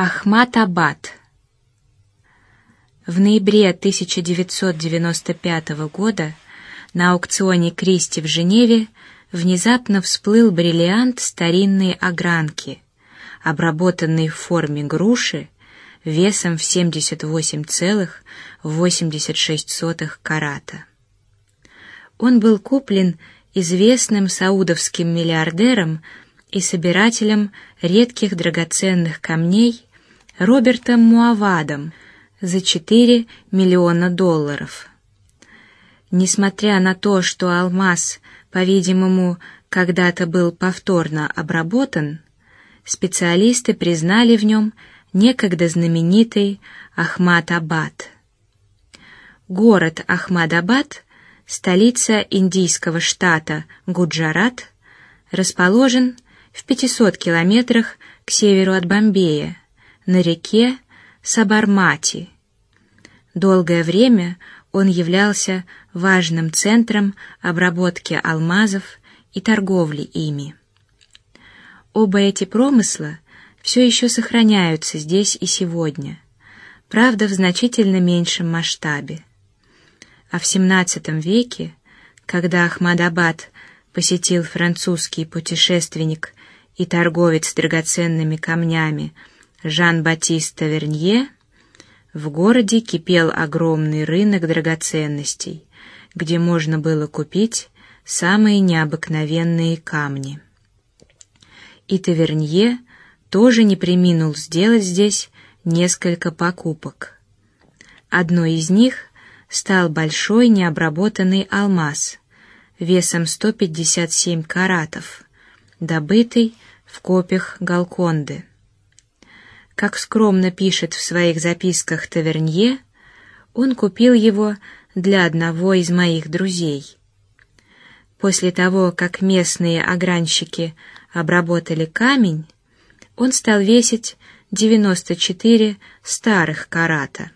Ахмат-Абад. В ноябре 1995 года на аукционе Кристи в Женеве внезапно всплыл бриллиант старинной огранки, обработанный в форме груши, весом в 78,86 карата. Он был куплен известным саудовским миллиардером и собирателем редких драгоценных камней Робертом Муавадом за 4 миллиона долларов. Несмотря на то, что алмаз, по-видимому, когда-то был повторно обработан, специалисты признали в нем некогда знаменитый Ахмад-Абад. Город Ахмадабад, столица индийского штата Гуджарат, расположен в 500 километрах к северу от Бомбея на реке Сабармати. Долгое время он являлся важным центром обработки алмазов и торговли ими. Оба эти промысла все еще сохраняются здесь и сегодня, правда в значительно меньшем масштабе. А в XVII веке, когда Ахмадабад посетил французский путешественник и торговец драгоценными камнями Жан-Батист Тавернье, в городе кипел огромный рынок драгоценностей, где можно было купить самые необыкновенные камни. И Тавернье тоже не преминул сделать здесь несколько покупок. Одной из них стал большой необработанный алмаз весом 157 каратов, добытый в копях Галконды. Как скромно пишет в своих записках Тавернье, он купил его для одного из моих друзей. После того, как местные огранщики обработали камень, он стал весить 94 старых карата.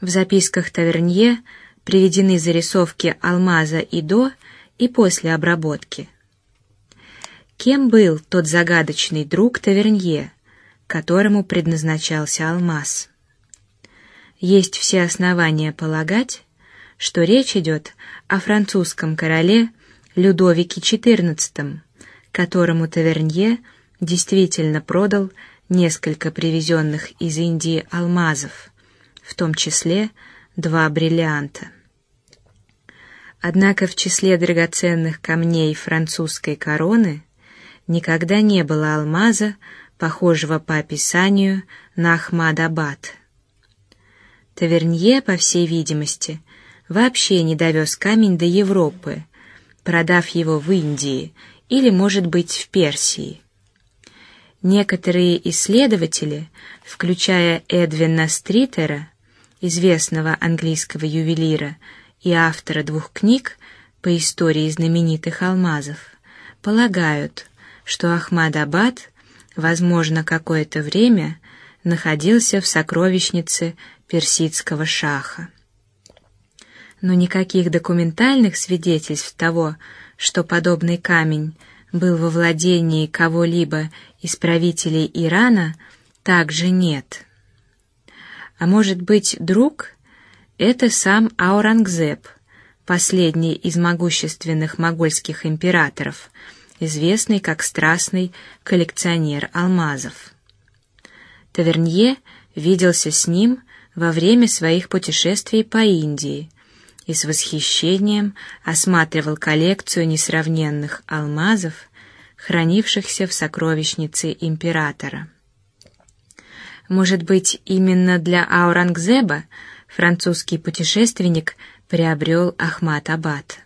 В записках Тавернье приведены зарисовки алмаза и до и после обработки. Кем был тот загадочный друг Тавернье? Которому предназначался алмаз. Есть все основания полагать, что речь идет о французском короле Людовике XIV, которому Тавернье действительно продал несколько привезенных из Индии алмазов, в том числе два бриллианта. Однако в числе драгоценных камней французской короны никогда не было алмаза, похожего по описанию на Ахмадабад. Тавернье, по всей видимости, вообще не довез камень до Европы, продав его в Индии или, может быть, в Персии. Некоторые исследователи, включая Эдвина Стритера, известного английского ювелира и автора двух книг по истории знаменитых алмазов, полагают, что Ахмадабад возможно, какое-то время находился в сокровищнице персидского шаха. Но никаких документальных свидетельств того, что подобный камень был во владении кого-либо из правителей Ирана, также нет. А может быть, друг — это сам Аурангзеб, последний из могущественных могольских императоров — известный как страстный коллекционер алмазов. Тавернье виделся с ним во время своих путешествий по Индии и с восхищением осматривал коллекцию несравненных алмазов, хранившихся в сокровищнице императора. Может быть, именно для Аурангзеба французский путешественник приобрел Ахмат-Абад.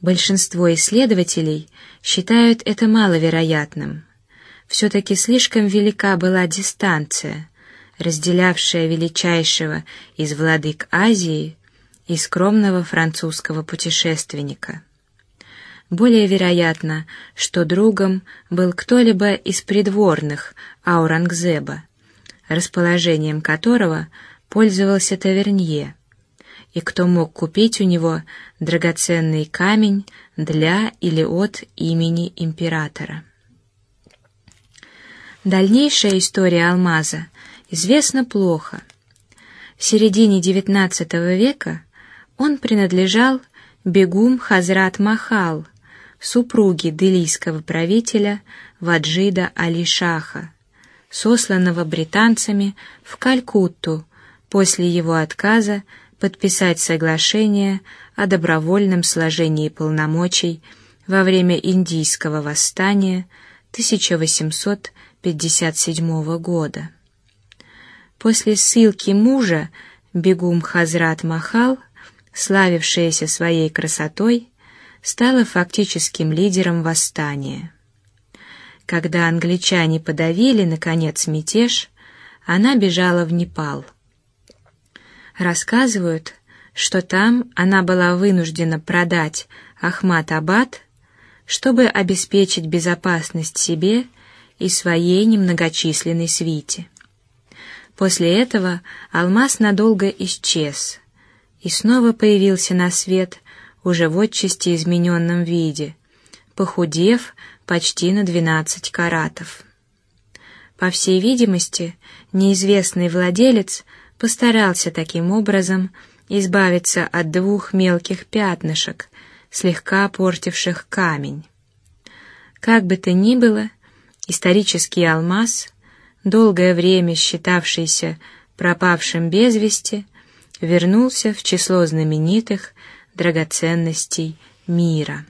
Большинство исследователей считают это маловероятным. Все-таки слишком велика была дистанция, разделявшая величайшего из владык Азии и скромного французского путешественника. Более вероятно, что другом был кто-либо из придворных Аурангзеба, расположением которого пользовался Тавернье и кто мог купить у него драгоценный камень для или от имени императора. Дальнейшая история алмаза известна плохо. В середине XIX века он принадлежал Бегум Хазрат Махал, супруге делийского правителя Ваджида Али-Шаха, сосланного британцами в Калькутту после его отказа подписать соглашение о добровольном сложении полномочий во время индийского восстания 1857 года. После ссылки мужа Бегум Хазрат Махал, славившаяся своей красотой, стала фактическим лидером восстания. Когда англичане подавили наконец мятеж, она бежала в Непал. Рассказывают, что там она была вынуждена продать Ахмат-Абад, чтобы обеспечить безопасность себе и своей немногочисленной свите. После этого алмаз надолго исчез и снова появился на свет уже в отчасти измененном виде, похудев почти на двенадцать каратов. По всей видимости, неизвестный владелец постарался таким образом избавиться от двух мелких пятнышек, слегка портивших камень. Как бы то ни было, исторический алмаз, долгое время считавшийся пропавшим без вести, вернулся в число знаменитых драгоценностей мира.